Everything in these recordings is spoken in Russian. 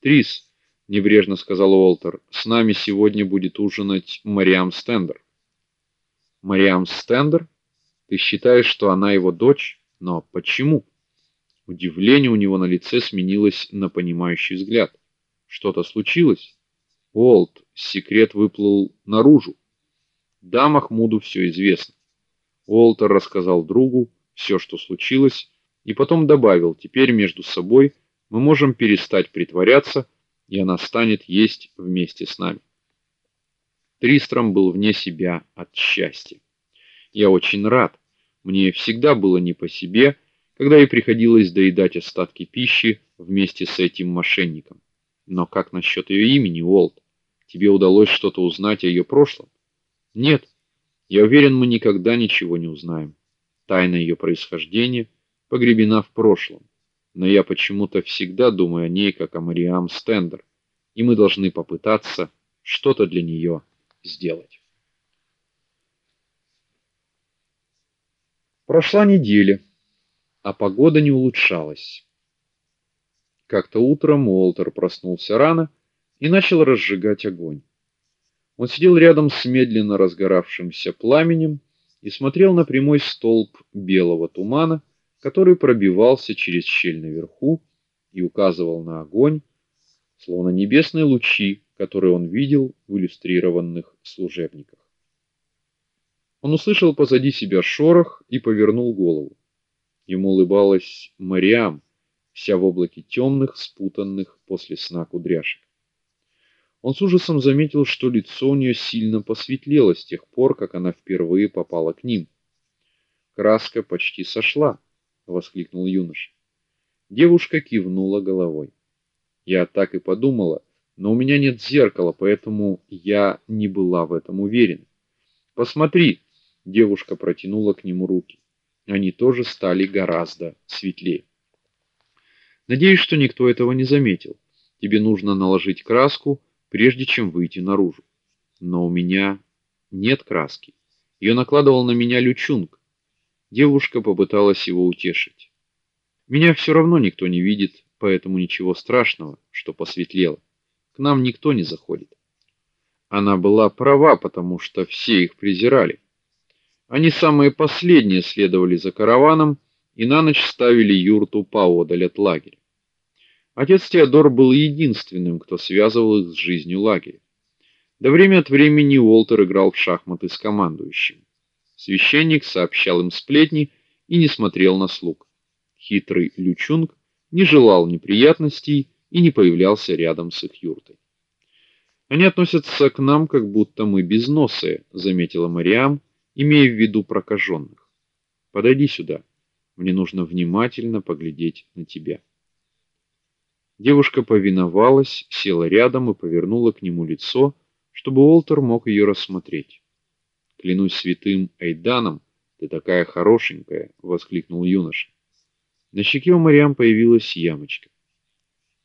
Трис, небрежно сказал Уолтер, с нами сегодня будет ужинать Мариам Стендер. Мариам Стендер? Ты считаешь, что она его дочь? Но почему? Удивление у него на лице сменилось на понимающий взгляд. Что-то случилось? Уолт, секрет выплыл наружу. Да, Махмуду все известно. Уолтер рассказал другу все, что случилось, и потом добавил: "Теперь между собой мы можем перестать притворяться, и она станет есть вместе с нами". Тристром был вне себя от счастья. Я очень рад. Мне всегда было не по себе, когда ей приходилось доедать остатки пищи вместе с этим мошенником. Но как насчет ее имени, Уолт? Тебе удалось что-то узнать о ее прошлом? Нет. Я уверен, мы никогда ничего не узнаем. Тайна ее происхождения погребена в прошлом. Но я почему-то всегда думаю о ней как о Мариам Стендер, и мы должны попытаться что-то для нее сделать. Прошла неделя, а погода не улучшалась. Как-то утром Уолтер проснулся рано и начал разжигать огонь. Он сидел рядом с медленно разгоравшимся пламенем и смотрел на прямой столб белого тумана, который пробивался через щель наверху и указывал на огонь, словно небесные лучи, которые он видел в иллюстрированных служебниках. Он услышал позади себя шорох и повернул голову. Ему улыбалась Мариам, вся в облаке темных, спутанных после сна кудряшек. Он с ужасом заметил, что лицо у нее сильно посветлело с тех пор, как она впервые попала к ним. Краска почти сошла, воскликнул юноша. Девушка кивнула головой. Я так и подумала, но у меня нет зеркала, поэтому я не была в этом уверена. Посмотри, девушка протянула к нему руки. Они тоже стали гораздо светлее. Надеюсь, что никто этого не заметил. Тебе нужно наложить краску прежде чем выйти наружу. Но у меня нет краски. Ее накладывал на меня Лючунг. Девушка попыталась его утешить. Меня все равно никто не видит, поэтому ничего страшного, что посветлело. К нам никто не заходит. Она была права, потому что все их презирали. Они самые последние следовали за караваном и на ночь ставили юрту поодаль от лагеря. Отец Теодор был единственным, кто связывал их с жизнью лагеря. До время от времени Уолтер играл в шахматы с командующим. Священник сообщал им сплетни и не смотрел на слуг. Хитрый Лючунг не желал неприятностей и не появлялся рядом с их юртой. Они относятся к нам, как будто мы безносые, заметила Мариам, имея в виду прокаженных. Подойди сюда. Мне нужно внимательно поглядеть на тебя. Девушка повиновалась, села рядом и повернула к нему лицо, чтобы Уолтер мог ее рассмотреть. Клянусь святым Эйданом, ты такая хорошенькая, воскликнул юноша. На щеке у Мариам появилась ямочка.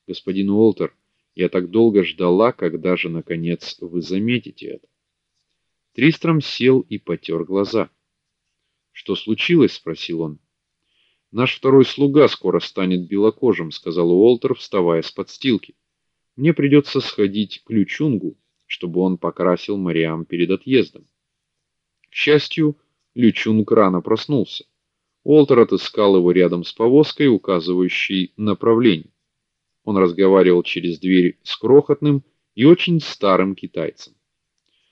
Господин Уолтер, я так долго ждала, когда же наконец вы заметите это. Тристром сел и потер глаза. Что случилось, спросил он. Наш второй слуга скоро станет белокожим, сказал Уолтер, вставая с подстилки. Мне придется сходить к Лючунгу, чтобы он покрасил Мариам перед отъездом. Счастью, Лючунг рано проснулся. Уолтер отыскал его рядом с повозкой, указывающей направление. Он разговаривал через дверь с крохотным и очень старым китайцем.